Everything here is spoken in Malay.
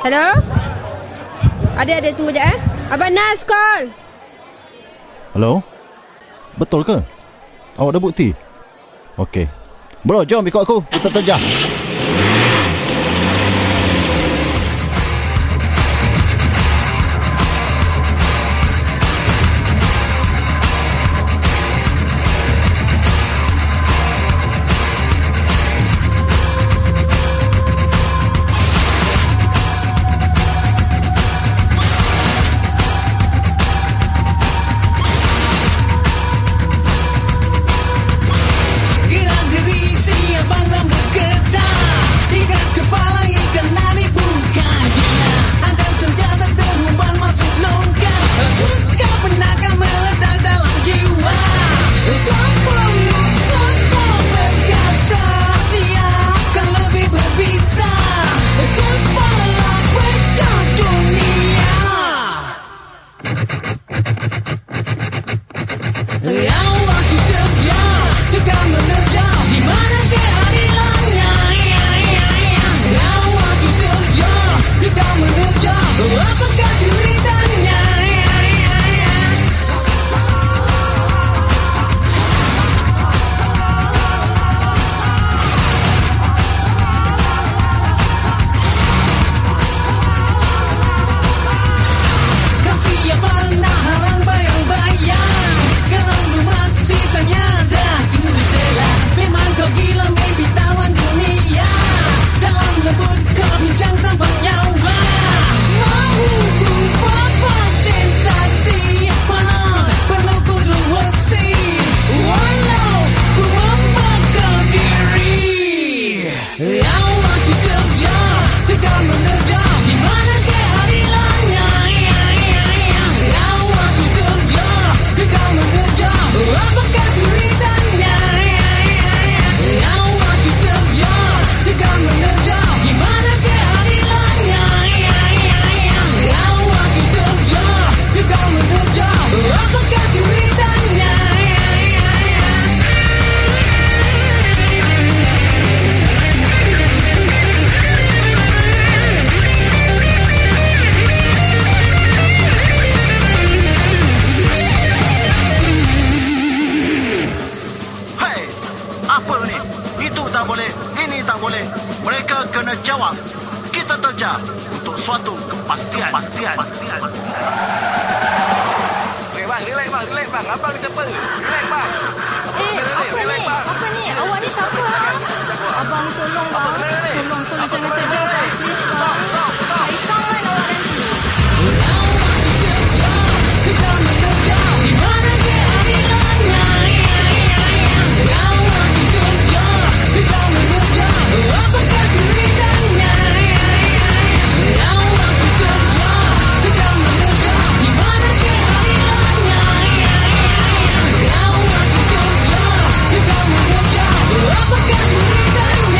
Hello? Ada, ada. Tunggu sekejap, eh. Abang Nas call. Hello? Betul ke? Awak ada bukti? Okey. Bro, jom ikut aku. Kita terjah. Awak kita kena jawab. Kita terja untuk suatu kepastian. Pastian. Pastian. Eh bang, relax bang, relax bang. Abang siapa? Relax bang. Eh, apa ni? Apa ni? Awak ni siapa? Ha? Abang tolong bang. Tolong forgotten me you name.